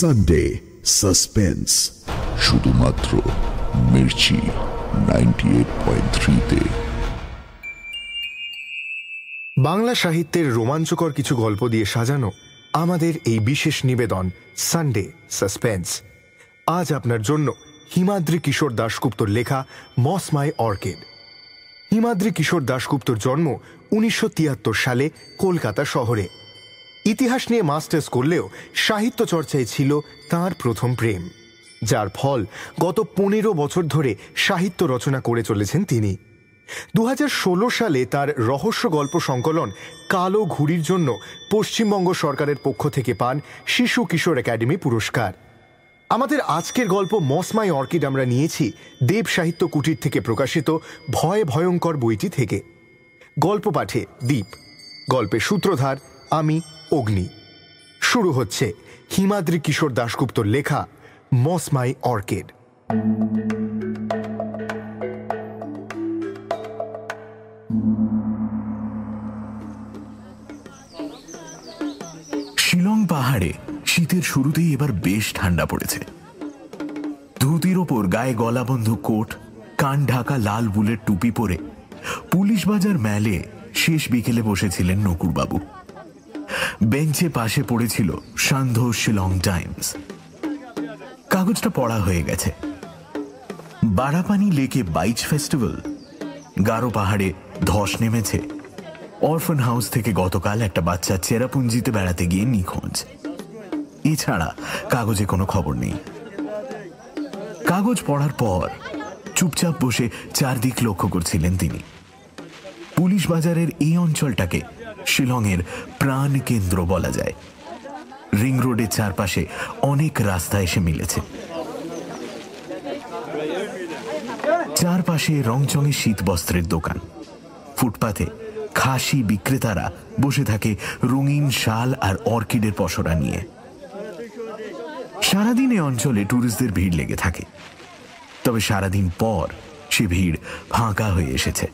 Sunday suspense শুধুমাত্র Mirchi ninety eight point থ্রিতে। বাংলা সাহিত্যের রোমাঞ্চকর কিছু গল্প দিয়ে সাজানো আমাদের এই বিশেষ নিবেদন সানডে সাসপেন্স আজ আপনার জন্য হিমাদ্রি কিশোর দাশগুপ্তর লেখা মস মাই অর্কিড হিমাদ্রি কিশোর দাশগুপ্তর জন্ম উনিশশো তিয়াত্তর সালে কলকাতা শহরে। ইতিহাস নিয়ে মাস্টার্স করলেও সাহিত্য চর্চায় ছিল তার প্রথম প্রেম, যার ফল গত পনেরো বছর ধরে সাহিত্য রচনা করে চলেছেন তিনি। দু হাজার ষোলো সালে তার রহস্য গল্প সংকলন কালো ঘুড়ির জন্য পশ্চিমবঙ্গ সরকারের পক্ষ থেকে পান শিশু কিশোর একাডেমি পুরস্কার। আমাদের আজকের গল্প মসমাই অর্কিড আমরা নিয়েছি দেব সাহিত্য কুটির থেকে প্রকাশিত ভয় ভয়ঙ্কর বইটি থেকে। গল্প পাঠে দ্বীপ গল্পের সূত্রধার আমি অগ্নি। শুরু হচ্ছে হিমাদ্রি কিশোর দাশগুপ্তর লেখা মসমাই অর্কিড। শিলং পাহাড়ে শীতের শুরুতেই এবার বেশ ঠান্ডা পড়েছে। ধুতির ওপর গায়ে গলাবন্ধ কোট, কান ঢাকা লাল বুলের টুপি পরে পুলিশ বাজার ম্যালে শেষ বিকেলে বসেছিলেন নকুরবাবু। বেঞ্চে পাশে পড়েছিল সান্ধ্য শিলং টাইমস। কাগজটা পড়া হয়ে গেছে। বারাপানি লেকে বাইচ ফেস্টিভ্যাল, গারো পাহাড়ে ধস নেমেছে। অরফান হাউস থেকে গতকাল একটা বাচ্চা চেরাপুঞ্জিতে বেড়াতে গিয়ে নিখোঁজ। এছাড়া কাগজে কোনো খবর নেই। কাগজ পড়ার পর চুপচাপ বসে চারদিক লক্ষ্য করছিলেন তিনি। পুলিশ বাজারের এই অঞ্চলটাকে শিলংয়ের প্রাণ কেন্দ্র বলা যায়। রিং রোডের চারপাশে অনেক রাস্তা এসে মিলেছে। চারপাশে রংচঙে শীত বস্ত্রের দোকান। ফুটপাতে খাসি বিক্রেতারা বসে থাকে রঙিন শাল আর অর্কিডের পসরা নিয়ে। সারাদিন এ অঞ্চলে ট্যুরিস্টদের ভিড় লেগে থাকে। তবে সারাদিন পর সে ভিড় ফাঁকা হয়ে এসেছে।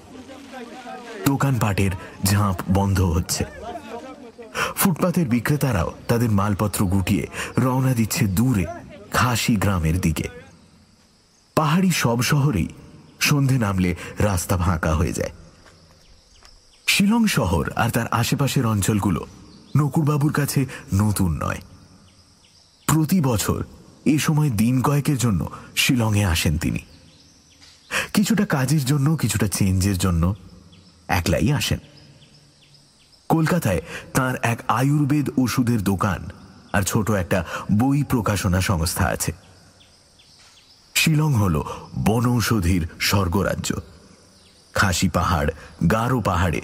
দোকানপাটের ঝাঁপ বন্ধ হচ্ছে। ফুটপাতের বিক্রেতারাও তাদের মালপত্র গুটিয়ে রওনা দিচ্ছে দূরে, খাসি গ্রামের দিকে। পাহাড়ি সব শহরেই সন্ধে নামলে রাস্তা ফাঁকা হয়ে যায়। শিলং শহর আর তার আশেপাশের অঞ্চলগুলো নকুরবাবুর কাছে নতুন নয়। প্রতি বছর এ সময় দিন কয়েকের জন্য শিলংয়ে আসেন তিনি। কিছুটা কাজের জন্য, কিছুটা চেঞ্জের জন্য একলাই আসেন। কলকাতায় তার এক আয়ুর্বেদ ওষুধের দোকান আর ছোট একটা বই প্রকাশনা সংস্থা আছে। শিলং হল বনৌষধির স্বর্গরাজ্য। খাসি পাহাড়, গারো পাহাড়ে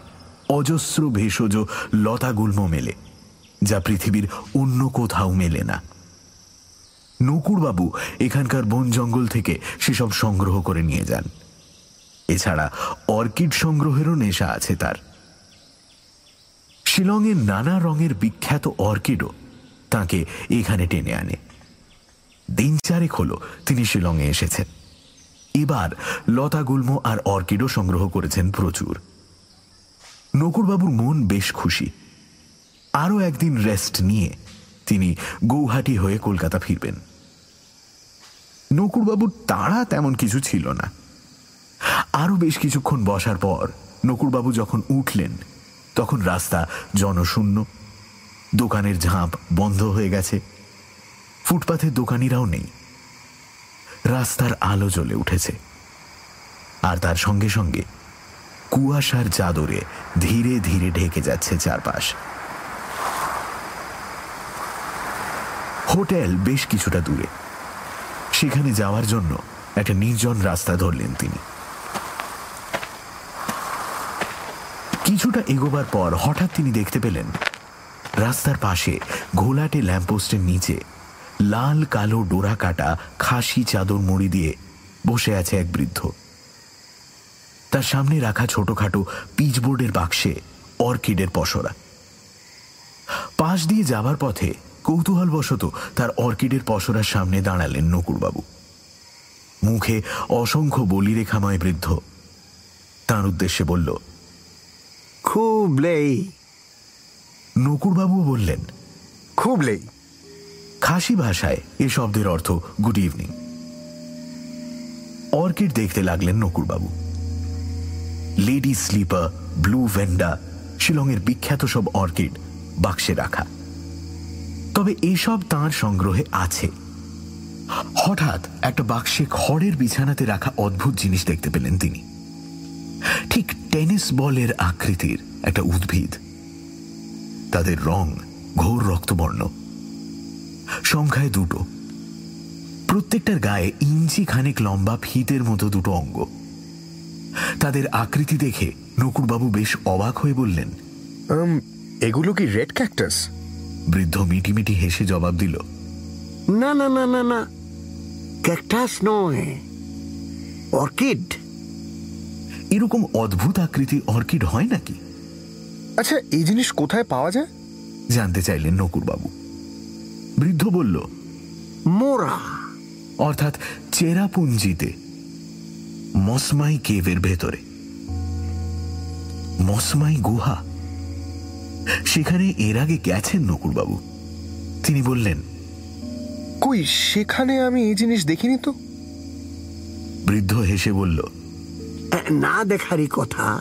অজস্র ভেষজ লতাগুল্ম মেলে, যা পৃথিবীর অন্য কোথাও মেলে না। নকুরবাবু এখানকার বন জঙ্গল থেকে সেসব সংগ্রহ করে নিয়ে যান। এছাড়া অর্কিড সংগ্রহেরও নেশা আছে তার। শিলংয়ের নানা রঙের বিখ্যাত অর্কিডও তাকে এখানে টেনে আনে। দিন চারেক হল তিনি শিলংয়ে এসেছেন। এবার লতা গুল্ম আর অর্কিডও সংগ্রহ করেছেন প্রচুর। নকুরবাবুর মন বেশ খুশি। আরও একদিন রেস্ট নিয়ে তিনি গৌহাটি হয়ে কলকাতা ফিরবেন। নকুরবাবুর তাড়া তেমন কিছু ছিল না। আরও বেশ কিছুক্ষণ বসার পর নকুরবাবু যখন উঠলেন, তখন রাস্তা জনশূন্য। দোকানের ঝাঁপ বন্ধ হয়ে গেছে। ফুটপাথের দোকানিরাও নেই। রাস্তার আলো জ্বলে উঠেছে। আর তার সঙ্গে সঙ্গে কুয়াশার চাদরে ধীরে ধীরে ঢেকে যাচ্ছে চারপাশ। হোটেল বেশ কিছুটা দূরে। সেখানে যাওয়ার জন্য একটা নির্জন রাস্তা ধরলেন তিনি। কিছুটা এগোবার পর হঠাৎ তিনি দেখতে পেলেন, রাস্তার পাশে ঘোলাটে ল্যাম্পপোস্টের নিচে লাল কালো ডোরা কাটা খাসি চাদর মুড়ি দিয়ে বসে আছে এক বৃদ্ধ। তার সামনে রাখা ছোটখাটো পিচবোর্ডের বাক্সে অর্কিডের পসরা পাশ দিয়ে যাবার পথে কৌতূহলবশত তার অর্কিডের পসরার সামনে দাঁড়ালেন নকুরবাবু। মুখে অসংখ্য বলিরেখাময় বৃদ্ধ। তার উদ্দেশ্যে বলল খুব লেই নকুরবাবু বললেন খুব লেই খাসি ভাষায় এ শব্দের অর্থ গুড ইভিনিং অর্কিড দেখতে লাগলেন নকুরবাবু। লেডি স্লিপার ব্লু ভেন্ডা শিলংয়ের বিখ্যাত সব অর্কিড বাক্সে রাখা। তবে এসব তার সংগ্রহে আছে। হঠাৎ একটা বাক্সে খড়ের বিছানাতে রাখা অদ্ভুত জিনিস দেখতে পেলেন তিনি। ঠিক টেনিস বলের আকৃতির একটা উদ্ভিদ। তাদের রং ঘোর রক্তবর্ণ। সংখ্যায় দুটো। প্রত্যেকটার গায়ে ইঞ্চি খানেক লম্বা ফিতের মতো দুটো অঙ্গ। তাদের আকৃতি দেখে নকুরবাবু বেশ অবাক হয়ে বললেন এগুলো কি রেড ক্যাক্টাস? বৃদ্ধ মিটিমিটি হেসে জবাব দিল না না না না না। ক্যাকটাস নয়। অর্কিড। এরকম অদ্ভুত আকৃতির অর্কিড হয় নাকি? আচ্ছা এই জিনিস কোথায় পাওয়া যায়? জানতে চাইলেন নকুরবাবু। বৃদ্ধ বলল মোরা। অর্থাৎ চেরাপুঞ্জিতে মসমাই কেভের ভেতরে। মসমাই গুহা। সেখানে এর আগে গেছেন নকুরবাবু। তিনি বললেন কই সেখানে আমি এই জিনিস দেখিনি তো? বৃদ্ধ হেসে বলল না দেখারই কথা,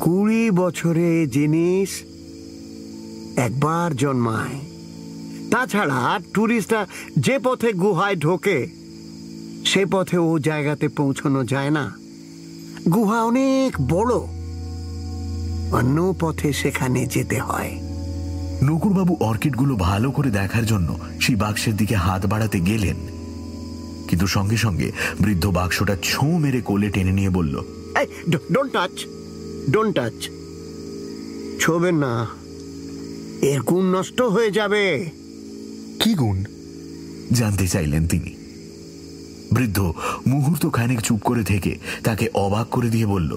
কুড়ি বছরে জিনিস একবার জন্মায়। তাছাড়া টুরিস্টরা যে পথে গুহায় ঢোকে, সে পথে ও জায়গাতে পৌঁছানো যায় না। গুহা অনেক বড়। অন্য পথে সেখানে যেতে হয়। নকুরবাবু অর্কিডগুলো ভালো করে দেখার জন্য সেই বাক্সের দিকে হাত বাড়াতে গেলেন। কিন্তু সঙ্গে সঙ্গে বৃদ্ধ বাক্সটা ছোঁ মেরে কোলে টেনে নিয়ে বলল এই ডোন্ট টাচ ডোন্ট টাচ ছোবেন না। এর গুণ নষ্ট হয়ে যাবে। কি গুণ? জানতে চাইলেন তিনি। বৃদ্ধ মুহূর্ত খানিক চুপ করে থেকে তাকে অবাক করে দিয়ে বলল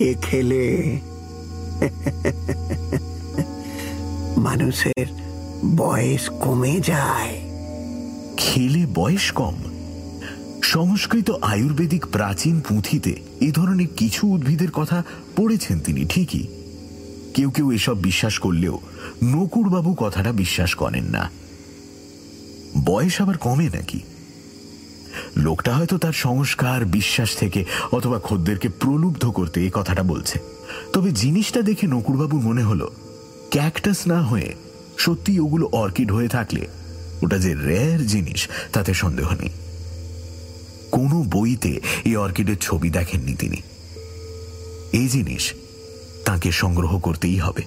এ খেলে মানুষের বয়স কমে যায়। খেলে বয়স কম? সংস্কৃত আয়ুর্বেদিক প্রাচীন পুঁথিতে এ ধরনের কিছু উদ্ভিদের কথা পড়েছেন তিনি, ঠিকই। কেউ কেউ এসব বিশ্বাস করলেও নকুরবাবু কথাটা বিশ্বাস করেন না। বয়স আবার কমে নাকি? লোকটা হয়তো তার সংস্কার, বিশ্বাস থেকে অথবা খদ্দেরকে প্রলুব্ধ করতে এই কথাটা বলছে। তবে জিনিসটা দেখে নকুরবাবু মনে হলো, ক্যাকটাস না হয়ে সত্যি ওগুলো অর্কিড হয়ে থাকলে ওটা যে রেয়ার জিনিস, তাতে সন্দেহ নেই। কোনো বইতে এই অর্কিডের ছবি দেখেননি তিনি। এই জিনিস তাকে সংগ্রহ করতেই হবে।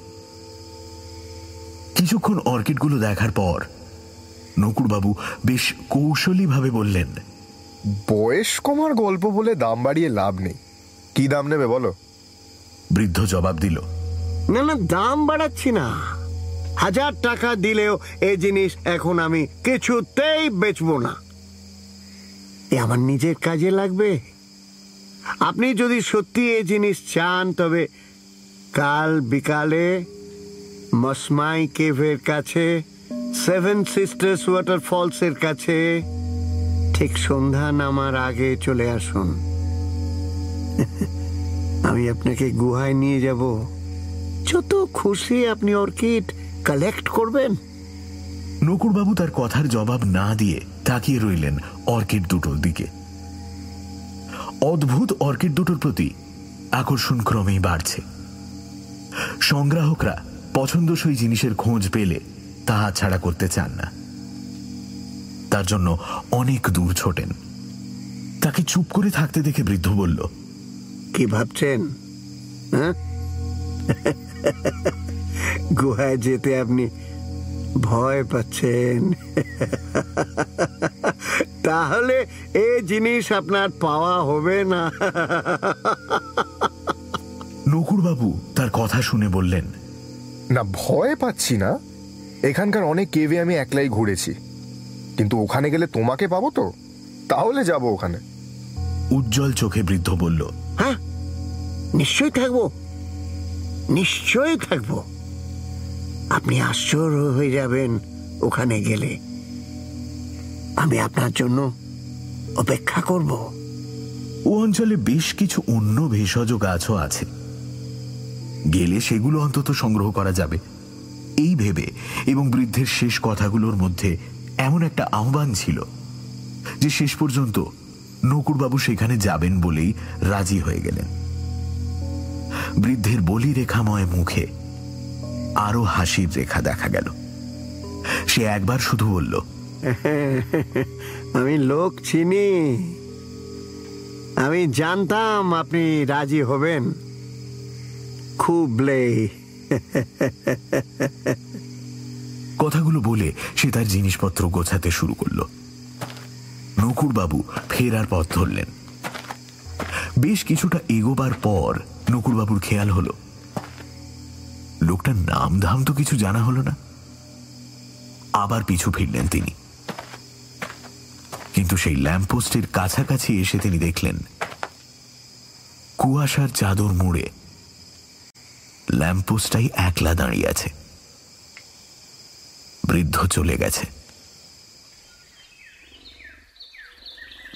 কিছুক্ষণ অর্কিডগুলো দেখার পর নকুরবাবু বেশ কৌশলীভাবে বললেন বয়স কমার গল্প বলে দাম বাড়িয়ে লাভ নেই। কি দাম নেবে বলো? বৃদ্ধ জবাব দিল না না দাম বাড়াচ্ছি না। হাজার টাকা দিলেও এই জিনিস এখন আমি কিছুতেই বেচবো না। এ আমার নিজের কাজে লাগবে। আপনি যদি সত্যি এই জিনিস চান, তবে কাল বিকালে মসমাই কেভের কাছে, সেভেন সিস্টার্স ওয়াটারফলসের কাছে, ঠিক সন্ধ্যা নামার আগে চলে আসুন। আমি আপনাকে গুহায় নিয়ে যাব। যত খুশি আপনি অর্কিড কালেক্ট করবেন। নকুরবাবু তার কথার জবাব না দিয়ে তাকিয়ে রইলেন অর্কিড দুটোর দিকে। অদ্ভুত অর্কিড দুটোর প্রতি আকর্ষণ ক্রমেই বাড়ছে। সংগ্রাহকরা পছন্দসই জিনিসের খোঁজ পেলে তাহা ছাড়া করতে চান না। তার জন্য অনেক দূর ছোটেন। তাকে চুপ করে থাকতে দেখে বৃদ্ধ বলল, কি ভাবছেন? হ্যাঁ? গুহায় যেতে আপনি ভয় পাচ্ছেন। তাহলে এ জিনিস আপনার পাওয়া হবে না। নকুরবাবু তার কথা শুনে বললেন। না ভয় পাচ্ছি না। এখানকার অনেক কেভে আমি একলাই ঘুরেছি। কিন্তু ওখানে গেলে তোমাকে পাবো তো। তাহলে যাব ওখানে। উজ্জ্বল চোখে বৃদ্ধ বলল হ্যাঁ নিশ্চয়ই থাকব। নিশ্চয়ই থাকব। আপনি আশ্চর্য হয়ে যাবেন ওখানে গেলে। আমি আপনার জন্য অপেক্ষা করব। ও অঞ্চলে বেশ কিছু অন্য ভেষজ গাছও আছে। গেলে সেগুলো অন্তত সংগ্রহ করা যাবে। এই ভেবে এবং বৃদ্ধের শেষ কথাগুলোর মধ্যে এমন একটা আহ্বান ছিল যে শেষ পর্যন্ত নকুরবাবু সেখানে যাবেন বলেই রাজি হয়ে গেলেন। বৃদ্ধের বলি রেখাময় মুখে আরও হাসির রেখা দেখা গেল। সে একবার শুধু বলল আমি লোক চিনি। আমি জানতাম আপনি রাজি হবেন। খুবলে কথাগুলো বলে সে তার জিনিসপত্র গোছাতে শুরু করল। নকুরবাবু ফেরার পথ ধরলেন। বেশ কিছুটা এগোবার পর নকুরবাবুর খেয়াল হলো লোকটার নাম ধাম তো কিছু জানা হলো না। আবার পিছু ফিরলেন তিনি। কিন্তু সেই ল্যাম্পপোস্টের কাছাকাছি এসে তিনি দেখলেন, কুয়াশার চাদর মুড়ে ল্যাম্পপোস্টটাই একলা দাঁড়িয়ে আছে। বৃদ্ধ চলে গেছে।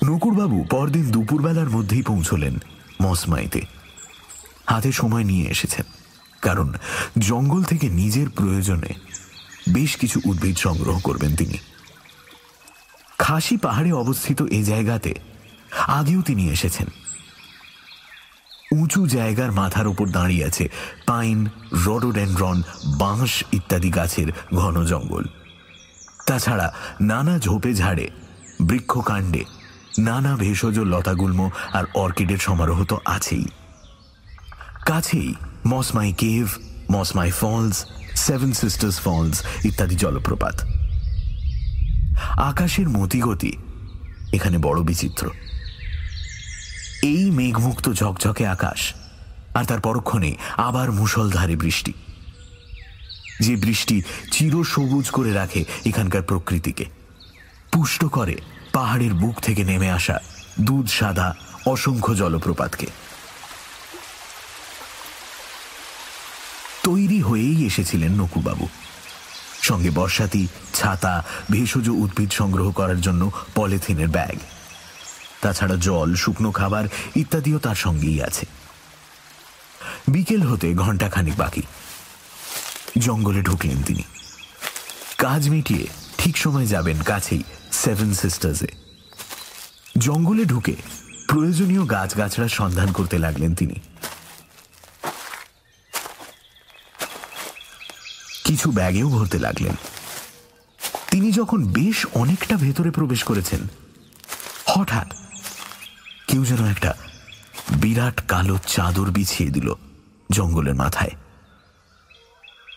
নকুরবাবু পরদিন দুপুরবেলার মধ্যেই পৌঁছলেন মসমাইতে। হাতে সময় নিয়ে এসেছেন। কারণ জঙ্গল থেকে নিজের প্রয়োজনে বেশ কিছু উদ্ভিদ সংগ্রহ করবেন তিনি। খাসি পাহাড়ে অবস্থিত এই জায়গাতে আগেও তিনি এসেছেন। উঁচু জায়গার মাথার উপর দাঁড়িয়ে আছে পাইন, রডোডেন্ড্রন, বাঁশ ইত্যাদি গাছের ঘন জঙ্গল। তাছাড়া নানা ঝোপে ঝাড়ে, বৃক্ষকাণ্ডে, নানা ভেষজ লতাগুল্ম আর অর্কিডের সমারোহ তো আছেই। কাছেই Mawsmai cave Mawsmai falls seven sisters falls ইত্যাদি জলপ্রপাত। আকাশের মতিগতি, এখানে বড় বিচিত্র। এই মেঘমুক্ত ঝকঝকে আকাশ, আর তার পরক্ষণে আবার মুষলধারে বৃষ্টি। যে বৃষ্টি চিরসবুজ করে রাখে এখানকার প্রকৃতিকে। পুষ্ট করে পাহাড়ের বুক থেকে নেমে আসা দুধ সাদা, অসংখ্য জলপ্রপাতকে। তৈরি হয়েই এসেছিলেন নকুবাবু সঙ্গে বর্ষাতি, ছাতা, ভেষজ উদ্ভিদ সংগ্রহ করার জন্য পলিথিনের ব্যাগ। তাছাড়া জল, শুকনো খাবার ইত্যাদিও তার সঙ্গেই আছে। বিকেল হতে ঘন্টাখানিক বাকি। জঙ্গলে ঢুকলেন তিনি। কাজ মিটিয়ে ঠিক সময় যাবেন কাছেই সেভেন সিস্টার্সে। জঙ্গলে ঢুকে প্রয়োজনীয় গাছগাছড়ার সন্ধান করতে লাগলেন তিনি। কিছু ব্যাগেও ভরতে লাগলেন। তিনি যখন বেশ অনেকটা ভেতরে প্রবেশ করেছেন, হঠাৎ কেউ যেন একটা বিরাট কালো চাদর বিছিয়ে দিল জঙ্গলের মাথায়।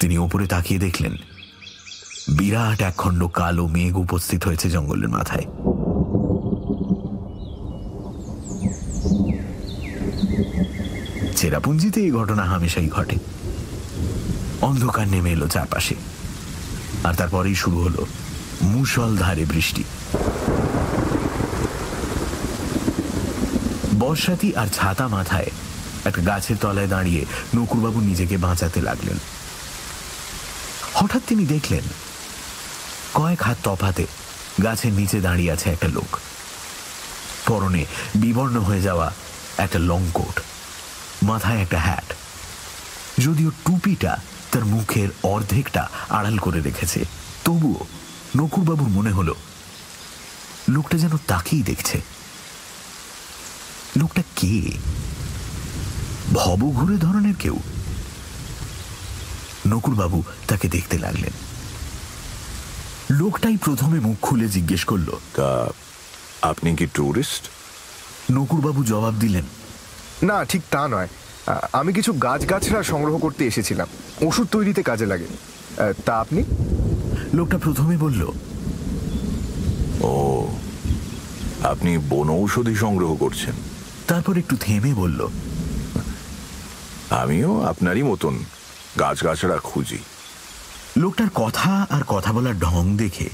তিনি ওপরে তাকিয়ে দেখলেন, বিরাট একখণ্ড কালো মেঘ উপস্থিত হয়েছে জঙ্গলের মাথায়। চেরাপুঞ্জিতে এই ঘটনা হামেশাই ঘটে। অন্ধকার নেমে এলো চারপাশে। আর তারপরেই শুরু হলো মুসলধারে বৃষ্টি। বর্ষাতি আর ছাতা মাথায় একটা গাছের তলায় দাঁড়িয়ে নকুরবাবু নিজেকে বাঁচাতে লাগলেন। হঠাৎ তিনি দেখলেন, কয়েক হাত তফাতে গাছের নিচে দাঁড়িয়ে আছে একটা লোক। পরনে বিবর্ণ হয়ে যাওয়া একটা লং কোট মাথায় একটা হ্যাট যদিও টুপিটা তার মুখের অর্ধেকটা আড়াল করে রেখেছে। তবুও নকুরবাবুর মনে হলো লোকটা যেন তাকেই দেখছে। লোকটা কে? ভবঘুরে ধরনের কেউ? নকুরবাবু তাকে দেখতে লাগলেন। লোকটাই প্রথমে মুখ খুলে জিজ্ঞেস করল তা আপনি কি ট্যুরিস্ট নকুরবাবু জবাব দিলেন না ঠিক তা নয়। আমি কিছু গাছগাছড়া সংগ্রহ করতে এসেছিলাম। ওষুধ তৈরিতে কাজে লাগে। তা আপনি? লোকটা প্রথমে বলল ও আপনি বন বনৌষধি সংগ্রহ করছেন। তারপর একটু থেমে বলল আমিও আপনারই মতন গাছগাছড়া খুঁজি। লোকটার কথা আর কথা বলার ঢং দেখে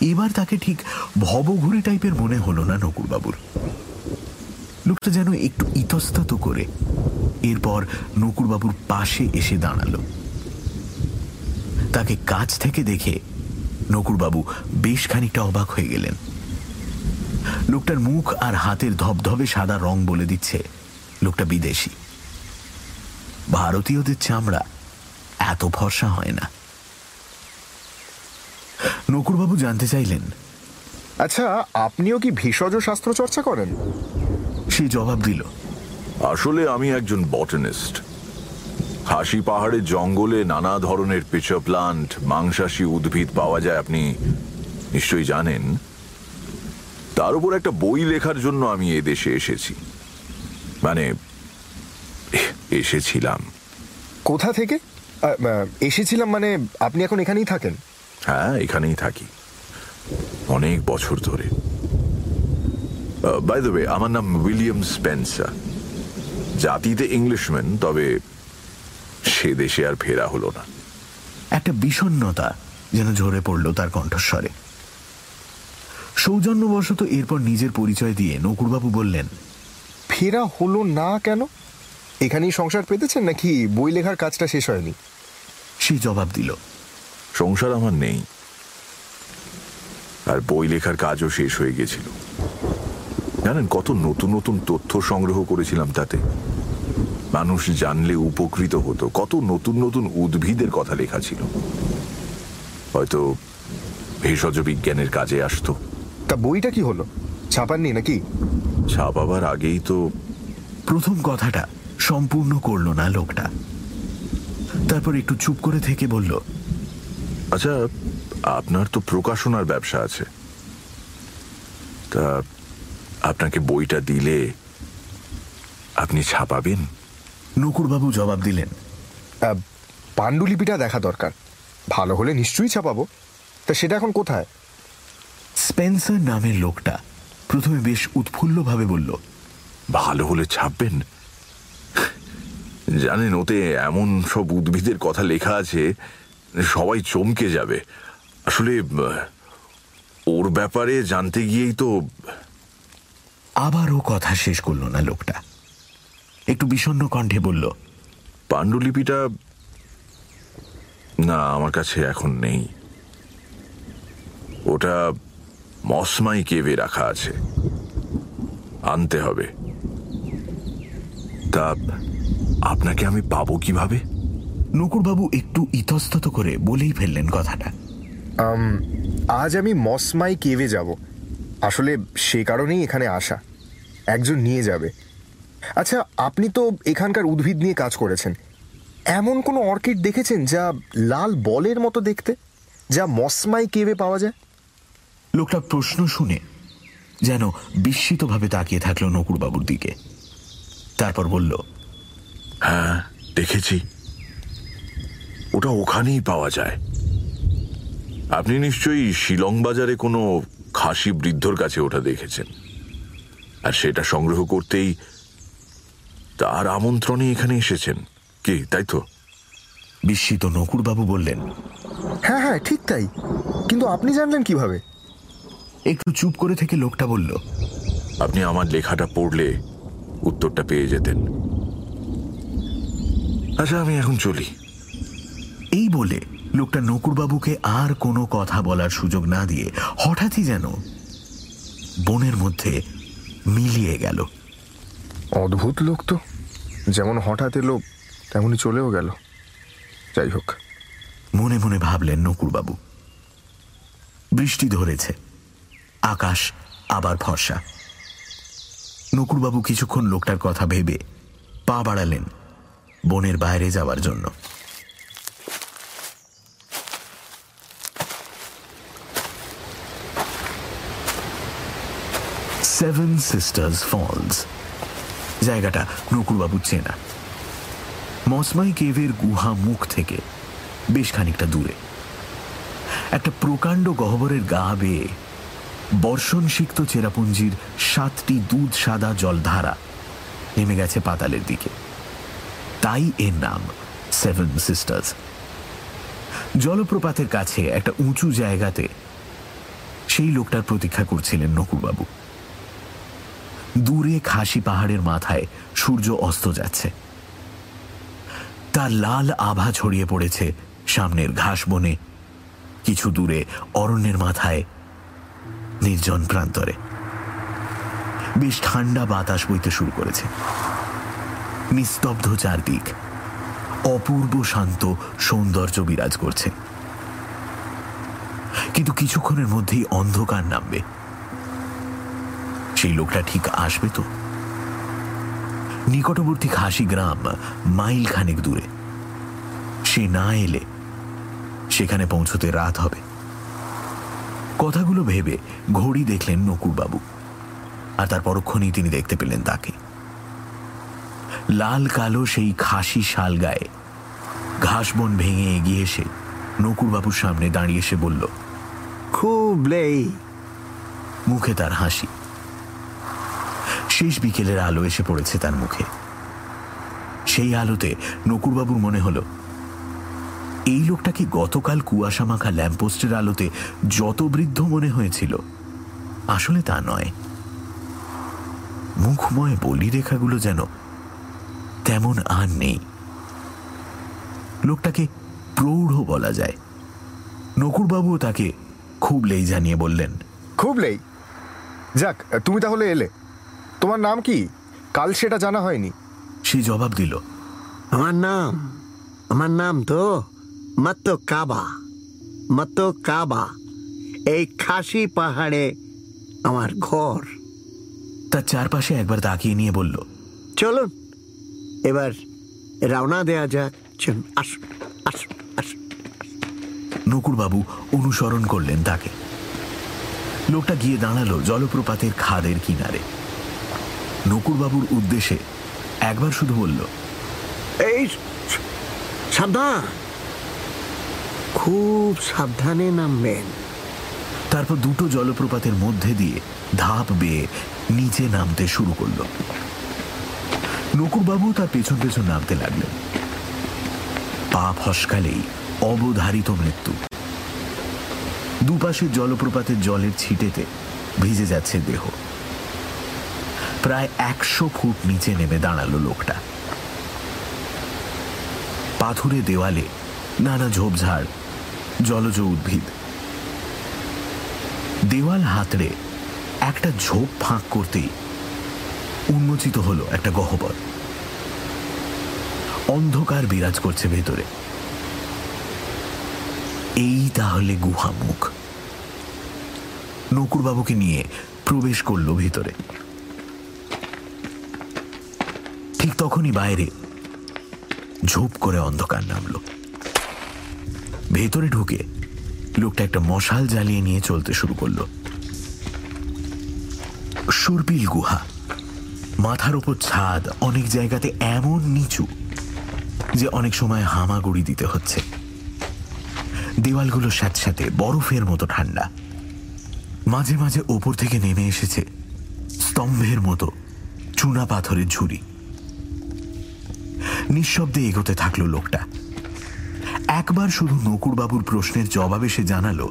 এবার তাকে ঠিক ভবঘুরে টাইপের মনে হলো না নকুরবাবুর। লোকটা যেন একটু ইতস্তত করে। এরপর নকুরবাবুর পাশে এসে দাঁড়াল। তাকে কাছ থেকে দেখে নকুরবাবু বেশ খানিকটা অবাক হয়ে গেলেন। লোকটার মুখ আর হাতের ধবধবে সাদা রং বলে দিচ্ছে, লোকটা বিদেশি। ভারতীয়দের চামড়া এত ফর্সা হয় না। নকুরবাবু জানতে চাইলেন আচ্ছা আপনিও কি ভেষজ শাস্ত্র চর্চা করেন? সে জবাব দিল। আসলে আমি একজন বটানিস্ট হাসি পাহাড়ের জঙ্গলে নানা ধরনের পিচার প্লান্ট মাংসাশী উদ্ভিদ পাওয়া যায় আপনি নিশ্চয়ই জানেন। তার উপর একটা বই লেখার জন্য আমি এদেশে এসেছি। মানে এসেছিলাম। কোথা থেকে? এসেছিলাম মানে আপনি এখন এখানেই থাকেন? হ্যাঁ এখানেই থাকি। অনেক বছর ধরে। বাই দ্য ওয়ে আমার নাম উইলিয়াম স্পেন্সার। জাতিতে ইংলিশম্যান তবে সে দেশে আর ফেরা হলো না। একটা বিষণ্ণতা যেন ঝরে পড়ল তার কণ্ঠস্বরে। সৌজন্যবশত এরপর নিজের পরিচয় দিয়ে নকুরবাবু বললেন ফেরা হলো না কেন? এখানেই সংসার পেতেছেন নাকি বই লেখার কাজটা শেষ হয়নি? সে জবাব দিল সংসার আমার নেই। আর বই লেখার কাজও শেষ হয়ে গেছিল। জানেন কত নতুন নতুন তথ্য সংগ্রহ করেছিলাম তাতে? মানুষ জানলে উপকৃত হতো। কত নতুন নতুন উদ্ভিদের কথা লেখা ছিল। হয়তো ভেষজ বিজ্ঞানের কাজে আসতো। তা বইটা কি হলো? ছাপাননি নাকি? ছাপাবার আগেই তো প্রথম কথাটা সম্পূর্ণ করল না লোকটা। তারপর একটু চুপ করে থেকে বলল আচ্ছা আপনার তো প্রকাশনার ব্যবসা আছে। তা আপনাকে বইটা দিলে আপনি ছাপাবেন? নকুরবাবু জবাব দিলেন পাণ্ডুলিপিটা দেখা দরকার। ভালো হলে নিশ্চয়ই ছাপাবো। তা সেটা এখন কোথায়? স্পেন্সার নামের লোকটা প্রথমে বেশ উৎফুল্লভাবে বলল ভালো হলে ছাপবেন? জানেন ওতে এমন সব উদ্ভিদের কথা লেখা আছে সবাই চমকে যাবে। আসলে ওর ব্যাপারে জানতে গিয়েই তো আবারও কথা শেষ করল না লোকটা। একটু বিষণ্ণ কণ্ঠে বলল পাণ্ডুলিপিটা না আমার কাছে এখন নেই। ওটা মসমাই কেভে রাখা আছে। আনতে হবে। তা আপনাকে আমি পাবো কীভাবে? নকুরবাবু একটু ইতস্তত করে বলেই ফেললেন কথাটা। আজ আমি মসমাই কেভে যাব। আসলে সে কারণেই এখানে আসা। একজন নিয়ে যাবে। আচ্ছা আপনি তো এখানকার উদ্ভিদ নিয়ে কাজ করেছেন। এমন কোনো অর্কিড দেখেছেন যা লাল বলের মতো দেখতে? যা মসমাই কেবে পাওয়া যায়? লোকটা প্রশ্ন শুনে যেন বিস্মিতভাবে তাকিয়ে থাকল নকুরবাবুর দিকে। তারপর বলল হ্যাঁ দেখেছি। ওটা ওখানেই পাওয়া যায়। আপনি নিশ্চয়ই শিলং বাজারে কোনো খাসি বৃদ্ধর কাছে ওটা দেখেছেন। আর সেটা সংগ্রহ করতেই তার আমন্ত্রণে এখানে এসেছেন। কি তাই তো? বিস্মিত নকুরবাবু বললেন হ্যাঁ হ্যাঁ ঠিক তাই। কিন্তু আপনি জানলেন কীভাবে? একটু চুপ করে থেকে লোকটা বলল আপনি আমার লেখাটা পড়লে উত্তরটা পেয়ে যেতেন। আচ্ছা আমি এখন চলি। এই বলে লোকটা নকুরবাবুকে আর কোনো কথা বলার সুযোগ না দিয়ে হঠাৎই যেন বনের মধ্যে মিলিয়ে গেল। অদ্ভুত লোক তো। যেমন হঠাৎ এলো তেমনই চলেও গেল। যাই হোক। মনে মনে ভাবলেন নকুরবাবু। বৃষ্টি ধরেছে। আকাশ আবার ফর্সা। নকুরবাবু কিছুক্ষণ লোকটার কথা ভেবে পা বাড়ালেন বনের বাইরে যাওয়ার জন্য। সেভেন সিস্টার্স ফলস জায়গাটা নকুরবাবু চেনা। মসমাই কেভের গুহা মুখ থেকে বেশ খানিকটা দূরে। একটা প্রকাণ্ড গহ্বরের গা বেয়ে বর্ষণ সিক্ত চেরাপুঞ্জির সাতটি দুধ সাদা জলধারা নেমে গেছে পাতালের দিকে। তাই এর নাম সেভেন সিস্টার্স জলপ্রপাতের কাছে একটা উঁচু জায়গাতে সেই লোকটার প্রতীক্ষা করছিলেন নকুরবাবু দূরে খাসি পাহাড়ের মাথায় সূর্য অস্ত যাচ্ছে। তার লাল আভা ছড়িয়ে পড়েছে সামনের ঘাস বনে, কিছু দূরে অরণ্যের মাথায় নির্জন প্রান্তরে। বেশ ঠান্ডা বাতাস বইতে শুরু করেছে। নিস্তব্ধ চারদিক অপূর্ব শান্ত সৌন্দর্য বিরাজ করছে। কিন্তু কিছুক্ষণের মধ্যেই অন্ধকার নামবে। সেই লোকটা ঠিক আসবে তো? নিকটবর্তী খাসি গ্রাম মাইল খানেক দূরে। সে না এলে সেখানে পৌঁছতে রাত হবে। কথাগুলো ভেবে ঘড়ি দেখলেন নকুরবাবু আর তার পরক্ষণেই তিনি দেখতে পেলেন তাকে। লাল কালো সেই খাসি শাল গায়ে ঘাস বন ভেঙে এগিয়ে এসে নকুরবাবুর সামনে দাঁড়িয়ে এসে বলল খুব লেই। মুখে তার হাসি। শেষ বিকেলের আলো এসে পড়েছে তার মুখে। সেই আলোতে নকুরবাবুর মনে হলো, এই লোকটা কি গতকাল কুয়াশা মাখা ল্যাম্পোস্টের আলোতে যত বৃদ্ধ মনে হয়েছিল? আসলে তা নয়। মুখময় বলি রেখাগুলো যেন তেমন আর নেই। লোকটাকে প্রৌঢ় বলা যায়। নকুরবাবুও তাকে খুব লেই জানিয়ে বললেন খুব লেই যাক, তুমি তাহলে এলে। তোমার নাম কি? কাল সেটা জানা হয়নি। সে জবাব দিল আমার নাম আমার নাম তো মাত্র কাবা মাত্র কাবা এই খাসি পাহাড়ে আমার ঘর। তার চারপাশে একবার তাকিয়ে নিয়ে বলল চলুন এবার রওনা দেয়া যাক। চলুন আসুন আসুন আসুন। নকুরবাবু অনুসরণ করলেন তাকে। লোকটা গিয়ে দাঁড়াল জলপ্রপাতের খাদের কিনারে। নকুরবাবুর উদ্দেশ্যে একবার শুধু বলল এই সাবধান। খুব সাবধানে নামবেন। তারপর দুটো জলপ্রপাতের মধ্যে দিয়ে ধাপ বেয়ে নিচে নামতে শুরু করল। নকুরবাবু তার পেছন পেছন নামতে লাগলেন। পা ফসকালেই অবধারিত মৃত্যু। দুপাশের জলপ্রপাতের জলের ছিটেতে ভিজে যাচ্ছে দেহ। প্রায় একশো ফুট নিচে নেমে দাঁড়াল লোকটা। পাথুরে দেওয়ালে নানা ঝোপঝাড়, জলজ উদ্ভিদ। দেওয়াল হাতড়ে একটা ঝোপ ফাঁক করতেই উন্মোচিত হলো একটা গহ্বর। অন্ধকার বিরাজ করছে ভেতরে। এই তাহলে গুহা মুখ নকুরবাবুকে নিয়ে প্রবেশ করল ভিতরে। ঠিক তখনই বাইরে ঝোপ করে অন্ধকার নামলো। ভেতরে ঢুকে লোকটা একটা মশাল জ্বালিয়ে নিয়ে চলতে শুরু করল। সুরপিল গুহা, মাথার উপর ছাদ, অনেক জায়গাতে এমন নিচু যে অনেক সময় হামাগুড়ি দিতে হচ্ছে। দেওয়ালগুলো স্যাঁতস্যাঁতে, বরফের মতো ঠান্ডা। মাঝে মাঝে ওপর থেকে নেমে এসেছে স্তম্ভের মতো চুনা পাথরের ঝুড়ি। নিঃশব্দে এগোতে থাকল লোকটা। একবার শুধু নকুরবাবুর প্রশ্নের জবাবে সে জানালো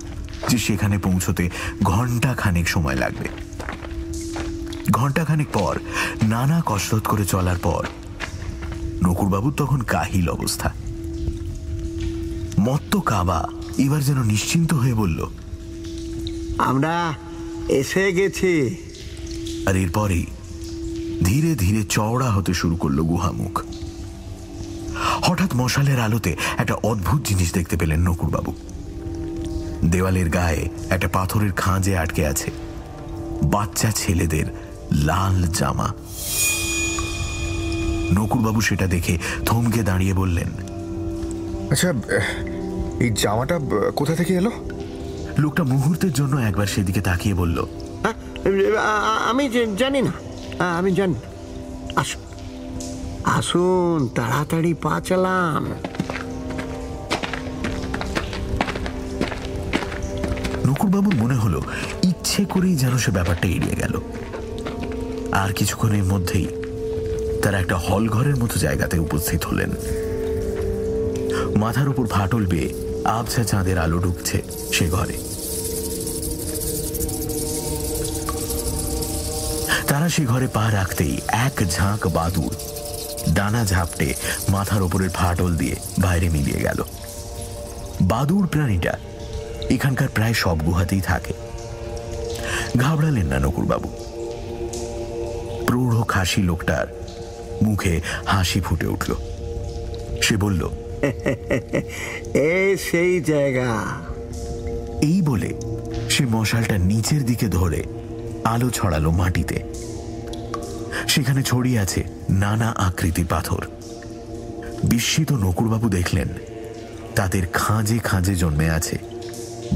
যে সেখানে পৌঁছতে ঘণ্টা খানেক সময় লাগবে। ঘণ্টা খানেক পর নানা কসরত করে চলার পর নকুরবাবুর তখন কাহিল অবস্থা। মত্ত কাবা এবার যেন নিশ্চিন্ত হয়ে বলল আমরা এসে গেছি। আর এরপরেই ধীরে ধীরে চওড়া হতে শুরু করল গুহামুখ। হঠাৎ মশালের আলোতে একটা অদ্ভুত জিনিস দেখতে পেলেন নকুরবাবু। দেওয়ালের গায়ে একটা পাথরের খাঁজে আটকে আছে। বাচ্চা ছেলেদের লাল জামা। নকুরবাবু সেটা দেখে থমকে দাঁড়িয়ে বললেন আচ্ছা এই জামাটা কোথা থেকে এলো? লোকটা মুহূর্তের জন্য একবার সেদিকে তাকিয়ে বলল হ্যাঁ, আমি জানি না। আমি জানি। না। আসুন, তাড়াতাড়ি পা চালান। নকুরবাবুর মনে হলো, ইচ্ছে করেই যেন সে ব্যাপারটা এড়িয়ে গেল। আর কিছুক্ষণের মধ্যেই তারা একটা হল ঘরের মতো জায়গাতে উপস্থিত হলেন। মাথার উপর ফাটল বেয়ে আবছা চাঁদের আলো ঢুকছে সে ঘরে। তারা সে ঘরে পা রাখতেই এক ঝাঁক বাদুর ডানা ঝাপটে মাথার ওপরের ফাটল দিয়ে বাইরে মিলিয়ে গেল। বাদুর প্রাণীটা এখানকার প্রায় সব গুহাতেই থাকে। ঘাবড়ালেন না নকুরবাবু। প্রৌঢ় খাসি লোকটার মুখে হাসি ফুটে উঠল। সে বলল এ সেই জায়গা। এই বলে সে মশালটা নিচের দিকে ধরে আলো ছড়ালো মাটিতে। সেখানে ছড়িয়ে আছে নানা আকৃতির পাথর। বিস্মিত নকুরবাবু দেখলেন তাদের খাঁজে খাঁজে জন্মে আছে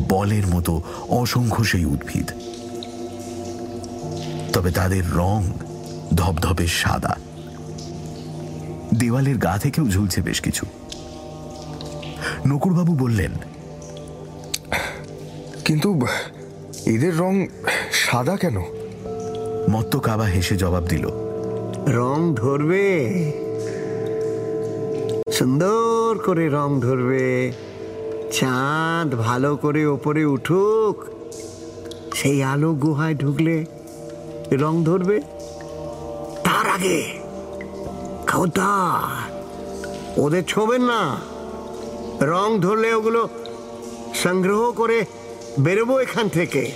বলের মতো অসংখ্য সেই উদ্ভিদ। তবে তাদের রং ধবধবে সাদা। দেওয়ালের গা থেকেও ঝুলছে বেশ কিছু। নকুরবাবু বললেন কিন্তু এদের রং সাদা কেন? মত্ত কাবা হেসে জবাব দিল রং ধরবে। সুন্দর করে রং ধরবে। চাঁদ ভালো করে ওপরে উঠুক। সেই আলো গুহায় ঢুকলে রং ধরবে। তার আগে ওদের ছোবেন না। রং ধরলে ওগুলো সংগ্রহ করে বেরোবো এখান থেকে।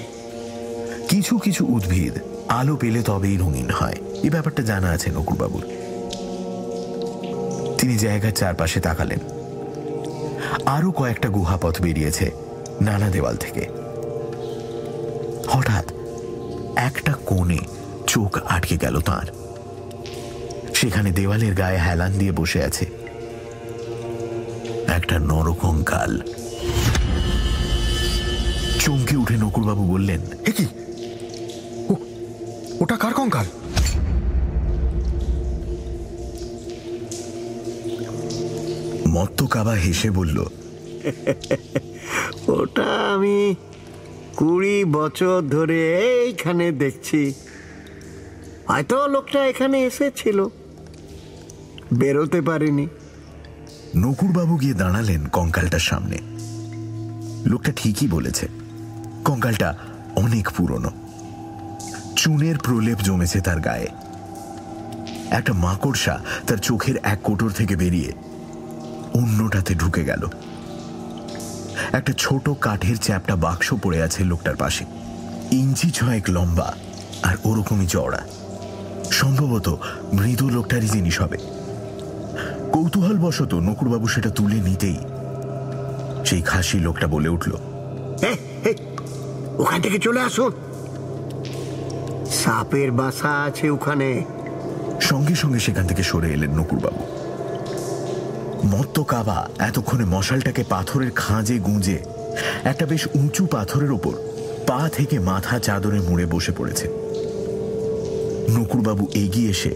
কিছু কিছু উদ্ভিদ আলো পেলে তবেই রঙিন হয়। এ ব্যাপারটা জানা আছে নকুরবাবুর। তিনি জায়গার চারপাশে তাকালেন। আরও কয়েকটা গুহাপথ বেরিয়েছে নানা দেওয়াল থেকে। হঠাৎ একটা কোণে চোখ আটকে গেল তার। সেখানে দেওয়ালের গায়ে হেলান দিয়ে বসে আছে একটা নরকঙ্কাল। চমকে উঠে নকুরবাবু বললেন, এ কি? ওটা কার কঙ্কাল? মত্ত কাবা হেসে বলল ওটা আমি কুড়ি বছর ধরে এইখানে দেখছি। হয়তো লোকটা এখানে এসেছিল। বেরোতে পারেনি। নকুরবাবু গিয়ে দাঁড়ালেন কঙ্কালটার সামনে। লোকটা ঠিকই বলেছে কঙ্কালটা অনেক পুরনো। চুনের প্রলেপ জমেছে তার গায়ে। একটা মাকড়সা তার চোখের এক কোটর থেকে বেরিয়ে অন্যটাতে ঢুকে গেল। একটা ছোট কাঠের চ্যাপটা বাক্স পড়ে আছে লোকটার পাশে। ইঞ্চি ছয়েক লম্বা আর ওরকমই চওড়া। সম্ভবত মৃদু লোকটারই জিনিস হবে। কৌতূহলবশত নকুরবাবু সেটা তুলে নিতেই সেই খাসি লোকটা বলে উঠল ওখান থেকে চলে আসুন। সাপের বাসা আছে ওখানে। সঙ্গে সঙ্গে সেখান থেকে সরে এলেন নকুরবাবু। মত্ত কাবা এতক্ষণে মশালটাকে পাথরের খাঁজে গুঁজে একটা বেশ উঁচু পাথরের ওপর পা থেকে মাথা চাদরে মুড়ে বসে পড়েছে। নকুরবাবু এগিয়ে এসে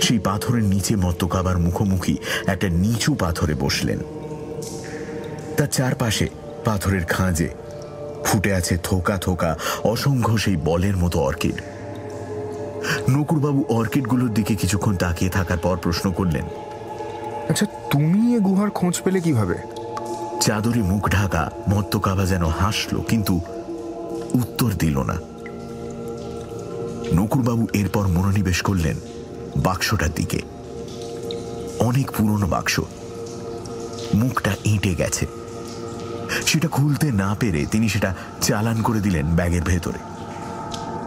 সেই পাথরের নিচে মত্ত কাবার মুখোমুখি একটা নিচু পাথরে বসলেন। তার চারপাশে পাথরের খাঁজে ফুটে আছে থোকা থোকা অসংখ্য সেই বলের মতো অর্কিড। নকুরবাবু অর্কিডগুলোর দিকে কিছুক্ষণ তাকিয়ে থাকার পর প্রশ্ন করলেন আচ্ছা তুমি এ গুহার খোঁজ পেলে কীভাবে? চাদরে মুখ ঢাকা মত্ত কাবা যেন হাসল কিন্তু উত্তর দিল না। নকুরবাবু এরপর মনোনিবেশ করলেন বাক্সটার দিকে। অনেক পুরনো বাক্স। মুখটা এঁটে গেছে। সেটা খুলতে না পেরে তিনি সেটা চালান করে দিলেন ব্যাগের ভেতরে।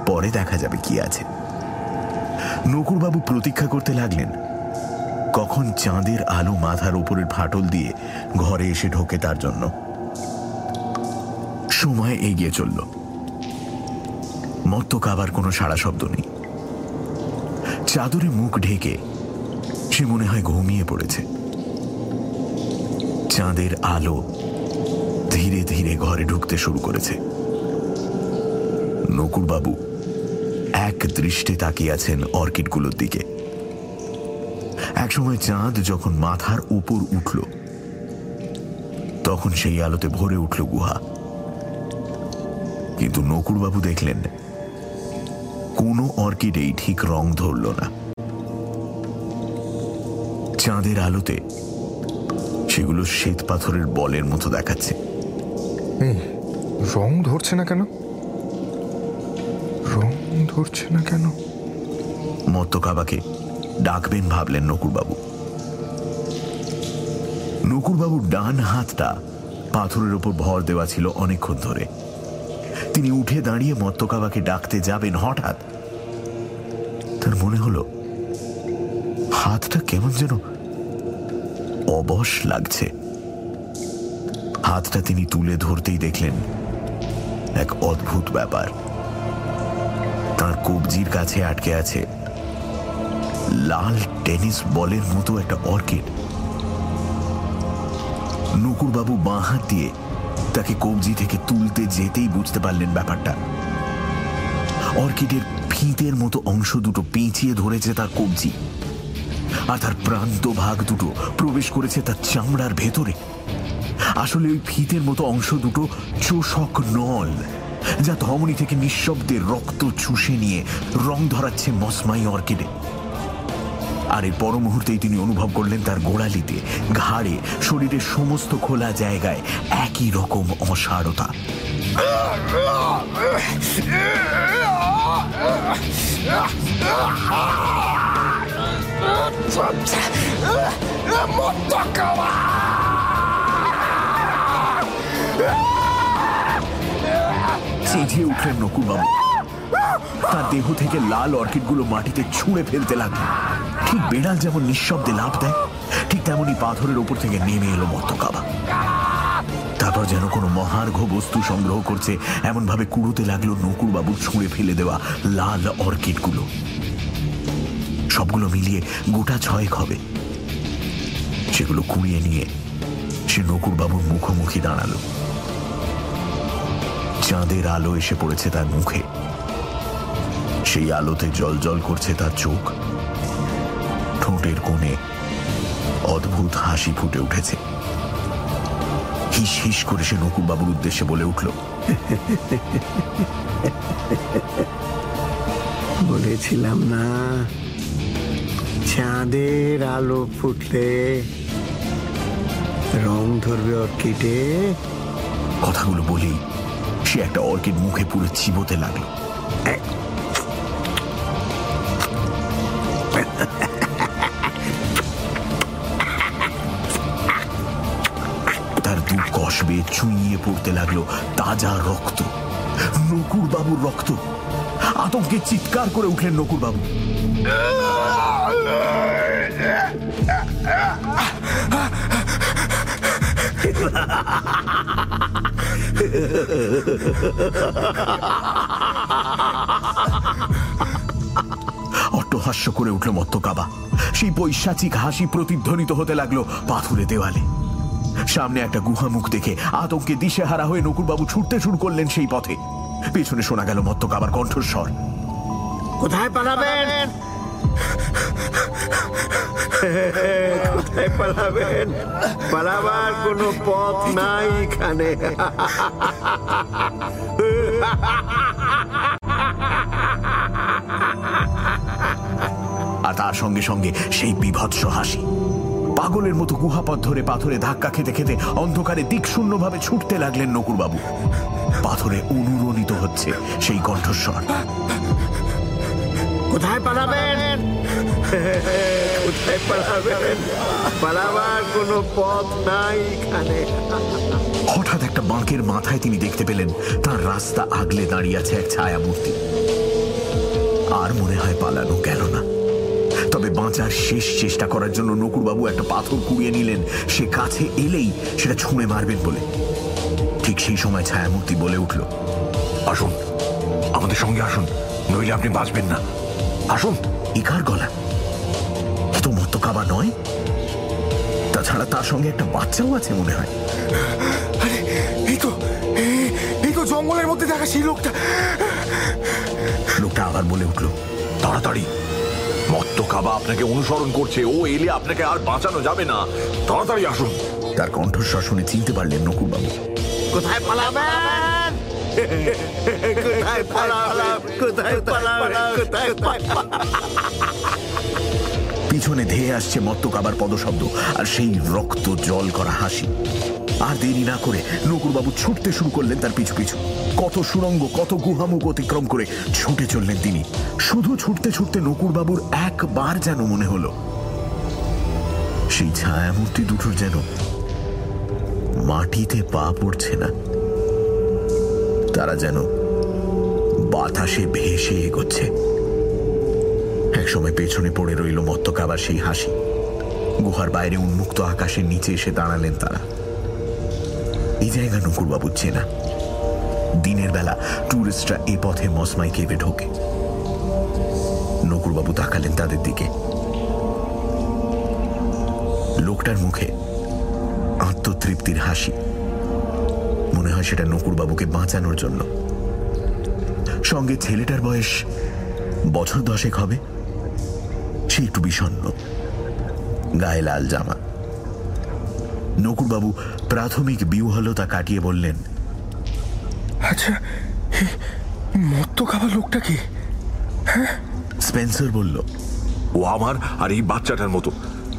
পরে দেখা যাবে কি আছে। নকুরবাবু প্রতীক্ষা করতে লাগলেন। কখন চাঁদের আলো মাথার উপরের ফাটল দিয়ে ঘরে এসে ঢোকে তার জন্য। সময় এগিয়ে চলল। মত্ত কাবার কোনো সাড়া শব্দ নেই। চাদরে মুখ ঢেকে সে মনে হয় ঘুমিয়ে পড়েছে। চাঁদের আলো ধীরে ধীরে ঘরে ঢুকতে শুরু করেছে। নকুরবাবু এক দৃষ্টে তাকিয়ে আছেন অর্কিডগুলোর দিকে। একসময় চাঁদ যখন মাথার উপর উঠল, তখন সেই আলোতে ভরে উঠল গুহা। কিন্তু নকুরবাবু দেখলেন, কোনো অর্কিডেই ঠিক রং ধরল না। চাঁদের আলোতে সেগুলো শ্বেত পাথরের বলের মতো দেখাচ্ছে। রং ধরছে না কেন? ধরছে না কেন? মত্তকাবাকে ডাকবেন ভাবলেন নকুরবাবু। নকুরবাবুর ডান হাতটা পাথরের ওপর ভর দেওয়া ছিল অনেকক্ষণ ধরে। তিনি উঠে দাঁড়িয়ে মত্তকাবাকে ডাকতে যাবেন হঠাৎ। তার মনে হলো, হাতটা কেমন যেন অবশ লাগছে। হাতটা তিনি তুলে ধরতেই দেখলেন এক অদ্ভুত ব্যাপার। কবজির কাছে আটকে আছে। লাল টেনিস বলের মতো একটা অর্কিড। নকুরবাবু বাঁ হাত দিয়ে তাকে কবজি থেকে তুলতে যেতেই বুঝতে পারলেন ব্যাপারটা। অর্কিডের ফিতের মতো অংশ দুটো পেঁচিয়ে ধরেছে তার কবজি। আর তার প্রান্ত ভাগ দুটো প্রবেশ করেছে তার চামড়ার ভেতরে। আসলে ওই ফিতের মতো অংশ দুটো চোষক নল। যা ধমনী থেকে নিঃশব্দে রক্ত চুষে নিয়ে রং ধরাচ্ছে মসমাই অর্কিডে। আর এর পর মুহূর্তেই তিনি অনুভব করলেন তার গোড়ালিতে, ঘাড়ে, শরীরের সমস্ত খোলা জায়গায় একই রকম অসারতা। চেঁচিয়ে উঠলেন নকুরবাবু তার দেহ থেকে লাল অর্কিডগুলো মাটিতে ছুঁড়ে ফেলতে লাগল। ঠিক বেড়াল যেমন নিঃশব্দে লাভ দেয়, ঠিক তেমনি পাথরের ওপর থেকে নেমে এলো মত্তকাবা। তারপর যেন কোনো মহার্ঘ বস্তু সংগ্রহ করছে এমন ভাবে কুড়োতে লাগল নকুরবাবু ছুঁড়ে ফেলে দেওয়া লাল অর্কিডগুলো। সবগুলো মিলিয়ে গোটা ছয়েক হবে। সেগুলো কুড়িয়ে নিয়ে সে নকুরবাবুর মুখোমুখি দাঁড়াল। চাঁদের আলো এসে পড়েছে তার মুখে। সেই আলোতে জল জল করছে তার চোখ। ঠোঁটের কোণে অদ্ভুত হাসি ফুটে উঠেছে। হিস হিস করে সে নকুরবাবুর উদ্দেশ্যে বলে উঠল বলেছিলাম না চাঁদের আলো ফুটলে রং ধরবে অর্কিডে। কথাগুলো বলেই সে একটা অর্কিড মুখে পুরো চিবোতে লাগল। তার দু কষ বেয়ে চুইয়ে পড়তে লাগল তাজা রক্ত নকুর বাবুর রক্ত। আতঙ্কে চিৎকার করে উঠলেন নকুর বাবু অট্টহাস্য করে উঠল মত্তকাবা। সেই বৈশাচিক হাসি প্রতিধ্বনিত হতে লাগল পাথুরে দেওয়ালে। সামনে একটা গুহামুখ দেখে আতঙ্কে দিশেহারা হয়ে নকুরবাবু ছুটতে শুরু করলেন সেই পথে। পেছনে শোনা গেল মত্তকাবার কণ্ঠস্বর। কোথায় পালাবেন? কোথায় পালাবেন? পালাবার কোনো পথ নাই এখানে। আর তার সঙ্গে সঙ্গে সেই বিভৎস হাসি। পাগলের মতো গুহাপথ ধরে পাথরে ধাক্কা খেতে খেতে অন্ধকারে দিক শূন্যভাবে ছুটতে লাগলেন নকুরবাবু। পাথরে অনুরণিত হচ্ছে সেই কণ্ঠস্বর। কোথায় পালাবেন? কোথায় পালাবেন? পালাবার কোনো পথ নাই এখানে। হঠাৎ একটা বাঁকের মাথায় তিনি দেখতে পেলেন, তার রাস্তা আগলে দাঁড়িয়ে আছে এক ছায়া মূর্তি আর মনে হয় পালানো গেল না। তবে বাঁচার শেষ চেষ্টা করার জন্য নকুরবাবু একটা পাথর কুড়িয়ে নিলেন। সে কাছে এলেই সেটা ছুঁড়ে মারবেন বলে। ঠিক সেই সময় ছায়ামূর্তি বলে উঠল, আসুন, আমাদের সঙ্গে আসুন, নইলে আপনি বাঁচবেন না। আসুন ইকার গলা। এ তো মতো কাবা নয়? তাছাড়া তার সঙ্গে একটা বাচ্চাও আছে মনে হয়। আরে এই তো এই- এই তো জঙ্গলের মধ্যে দেখা সেই লোকটা। লোকটা আবার বলে উঠল তাড়াতাড়ি। মত্ত কাবা আপনাকে অনুসরণ করছে ও এলে আপনাকে আর বাঁচানো যাবে না। তাড়াতাড়ি আসুন। তার কণ্ঠস্বর শুনে চিনতে পারলেন নকুরবাবু। কোথায় পালাবেন কোথায় পালাবেন কোথায় পালাবেন কোথায় পিছনে ধেয়ে আসছে মত্তকাবার পদশব্দ আর সেই রক্ত জল করা হাসি। আর দেরি না করে নকুরবাবু ছুটতে শুরু করলেন তার পিছু পিছু। কত সুরঙ্গ, কত গুহামুখ অতিক্রম করে ছুটে চললেন তিনি। শুধু ছুটতে ছুটতে নকুরবাবুর একবার যেন মনে হলো, সেই ছায়ামূর্তি দুটোর যেন মাটিতে পা পড়ছে না। তারা যেন বাতাসে ভেসে এগোচ্ছে। একসময় পেছনে পড়ে রইল মত্তকাবার সেই হাসি। গুহার বাইরে উন্মুক্ত আকাশের নিচে এসে দাঁড়ালেন তারা। এই জায়গা নকুরবাবুর চেনা। দিনের বেলা ট্যুরিস্টরা এ পথে মসমাই কেভে ঢোকে। নকুরবাবু তাকালেন তাদের দিকে। লোকটার মুখে আত্মতৃপ্তির হাসি। মনে হয় সেটা নকুরবাবুকে বাঁচানোর জন্য। সঙ্গে ছেলেটার বয়স বছর দশেক হবে। সে একটু বিষণ্ণ। গায়ে লাল জামা। নকুরবাবু প্রাথমিক বিহলতা কাটিয়ে বললেন আচ্ছা মত্ত খাবার লোকটা কি? স্পেন্সার বলল ও আমার আর এই বাচ্চাটার মতো।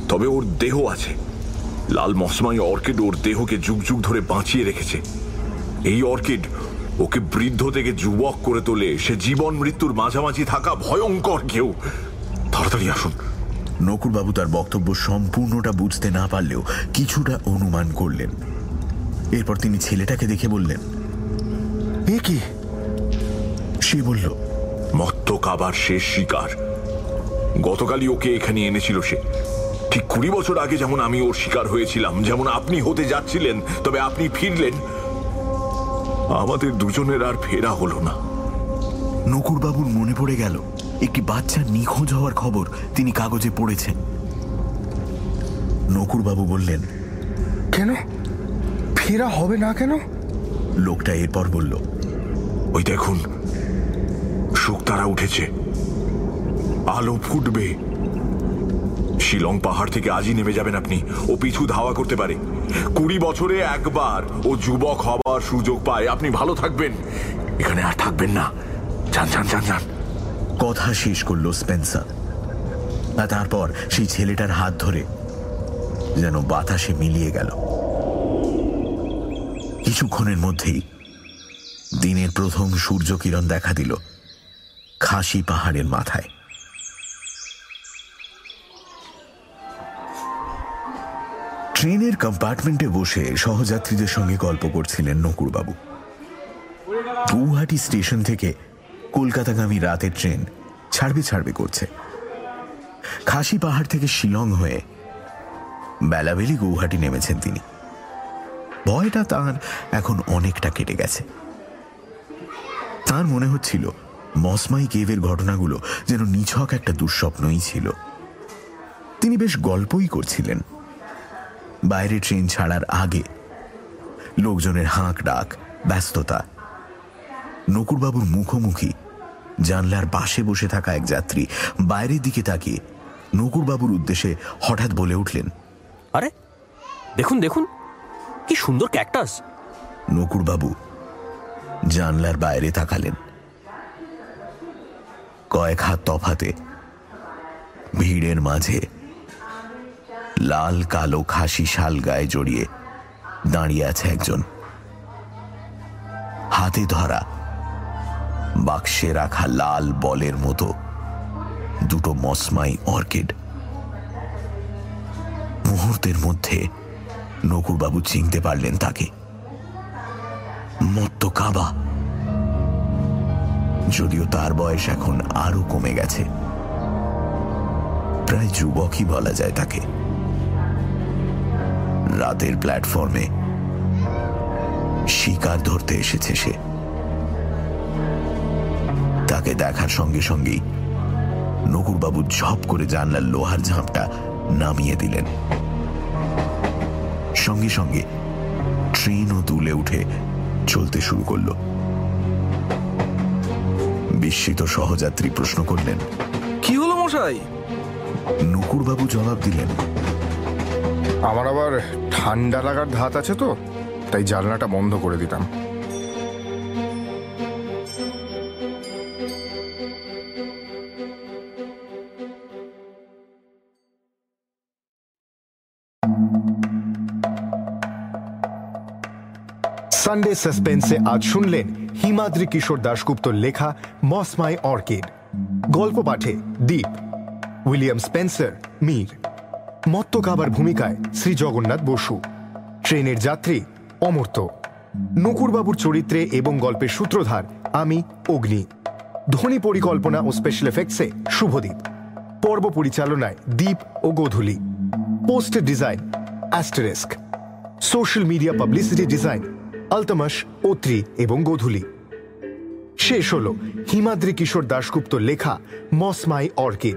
তবে ওর দেহ আছে। লাল মশমাই অর্কিড ওর দেহকে যুগ যুগ ধরে বাঁচিয়ে রেখেছে। এই অর্কিড ওকে বৃদ্ধ থেকে যুবক করে তোলে সে জীবন মৃত্যুর মাঝামাঝি থাকা ভয়ঙ্কর কেউ। তাড়াতাড়ি আসুন। নকুরবাবু তার বক্তব্য সম্পূর্ণটা বুঝতে না পারলেও কিছুটা অনুমান করলেন। এরপর তিনি ছেলেটাকে দেখে বললেন এ কি? সে বলল মত্ত কাবার শেষ শিকার। গতকালই ওকে এখানে এনেছিল সে। ঠিক কুড়ি বছর আগে যেমন আমি ওর শিকার হয়েছিলাম যেমন আপনি হতে যাচ্ছিলেন তবে আপনি ফিরলেন। আমাদের দুজনের আর ফেরা হলো না। নকুরবাবুর মনে পড়ে গেল একটি বাচ্চা নিখোঁজ হওয়ার খবর তিনি কাগজে পড়েছেন। নকুরবাবু বললেন কেন? ফেরা হবে না কেন? লোকটা এরপর বলল ওই দেখুন শুকতারা উঠেছে। আলো ফুটবে। শিলং পাহাড় থেকে আজই নেমে যাবেন আপনি। ও পিছু ধাওয়া করতে পারে। কুড়ি বছরে একবার ও যুবক হবার সুযোগ পায়। আপনি ভালো থাকবেন। এখানে আর থাকবেন না। যান যান যান যান। কথা শেষ করল স্পেন্সার। আর তারপর সেই ছেলেটার হাত ধরে যেন বাতাসে মিলিয়ে গেল। কিছুক্ষণের মধ্যেই দিনের প্রথম সূর্য কিরণ দেখা দিল খাসি পাহাড়ের মাথায়। ট্রেনের কম্পার্টমেন্টে বসে সহযাত্রীদের সঙ্গে গল্প করছিলেন নকুরবাবু। গৌহাটি স্টেশন থেকে কলকাতাগামী রাতের ট্রেন ছাড়বে ছাড়বে করছে। খাসি পাহাড় থেকে শিলং হয়ে বেলাবেলি গৌহাটি নেমেছেন তিনি। ভয়টা তার এখন অনেকটা কেটে গেছে। তার মনে হচ্ছিল মসমাই কেভের ঘটনাগুলো যেন নিছক একটা দুঃস্বপ্নই ছিল। তিনি বেশ গল্পই করছিলেন। বাইরে ট্রেন ছাড়ার আগে লোকজনের হাঁক ডাক ব্যস্ততা। নকুরবাবুর মুখোমুখি জানলার পাশে বসে থাকা এক যাত্রী বাইরের দিকে তাকিয়ে নকুরবাবুর উদ্দেশ্যে হঠাৎ বলে উঠলেন আরে দেখুন দেখুন কি সুন্দর ক্যাকটাস। নকুরবাবু জানলার বাইরে তাকালেন। কয়েক হাত তফাতে ভিড়ের মাঝে লাল কালো খাসি শাল গায়ে জড়িয়ে দাঁড়িয়ে আছে একজন। হাতে ধরা বাক্সে রাখা লাল বলের মতো দুটো মসমাই অর্কিড। মুহূর্তের মধ্যে নকুরবাবু চিনতে পারলেন তাকে। মত্ত কাবা। যদিও তার বয়স এখন আরও কমে গেছে। প্রায় যুবকই বলা যায় তাকে। রাতের প্ল্যাটফর্মে। শিকার ধরতে এসেছে সে। তাকে দেখার সঙ্গে সঙ্গেই নকুরবাবু ঝপ করে জানলার লোহার ঝাঁপটা নামিয়ে দিলেন। সঙ্গে সঙ্গে ট্রেনও তুলে উঠে চলতে শুরু করল। বিস্মিত সহযাত্রী প্রশ্ন করলেন কি হলো মশাই? নকুরবাবু জবাব দিলেন আমার আবার ঠান্ডা লাগার ধাত আছে তো, তাই জানলাটা বন্ধ করে দিতাম। সানডে সাসপেন্সে আজ শুনলেন হিমাদ্রি কিশোর দাশগুপ্তর লেখা মসমাই অর্কিড গল্প পাঠে দীপ। William Spencer, Mir. মত্ত কাবার ভূমিকায় শ্রী জগন্নাথ বসু। ট্রেনের যাত্রী অমর্ত নকুরবাবুর চরিত্রে এবং গল্পের সূত্রধার আমি, অগ্নি। ধ্বনি পরিকল্পনা ও স্পেশাল এফেক্টসে শুভদীপ। পর্ব পরিচালনায় দীপ ও গোধূলি। Post design অ্যাস্টারেস্ক social media publicity design Altamas, Atri এবং গোধূলি। শেষ হল হিমাদ্রি কিশোর দাশগুপ্তর লেখা, মসমাই অর্কিড।